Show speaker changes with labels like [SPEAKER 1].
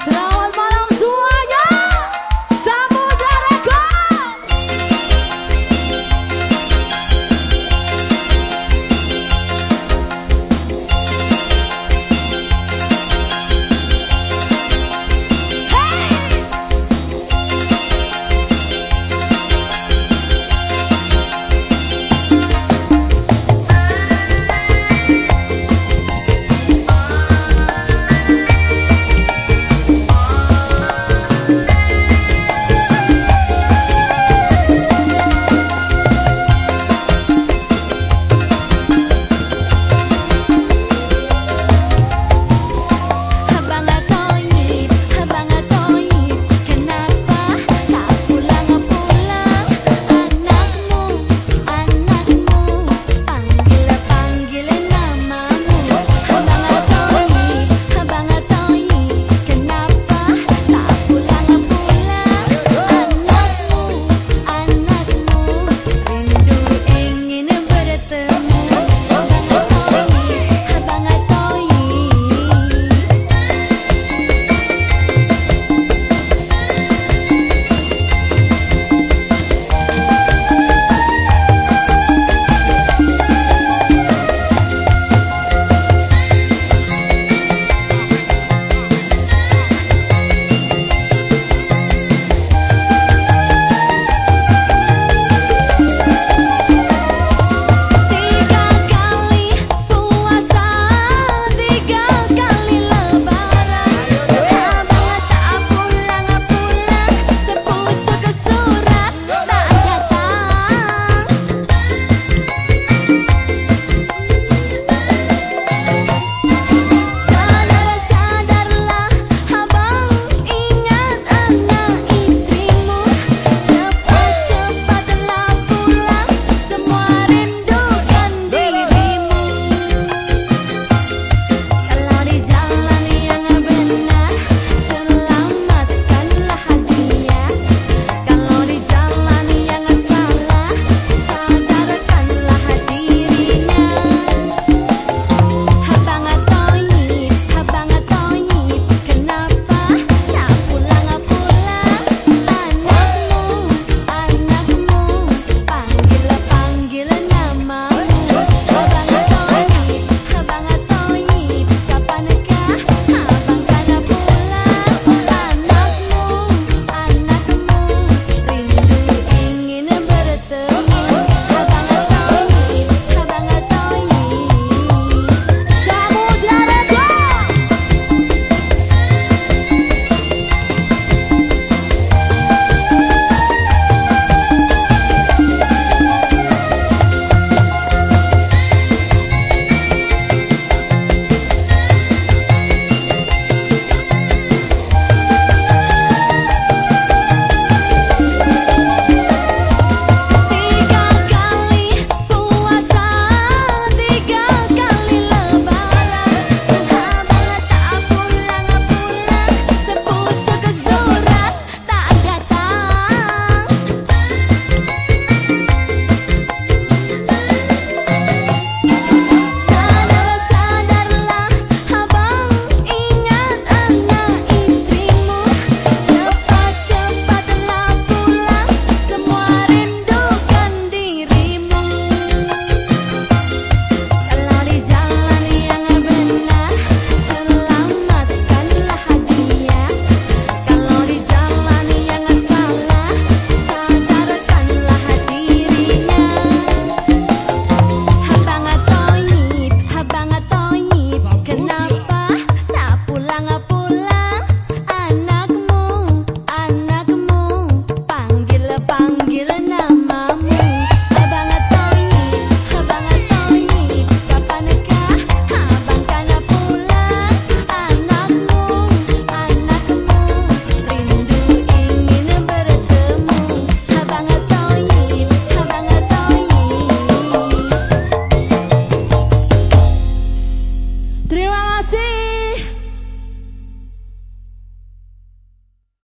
[SPEAKER 1] Selamat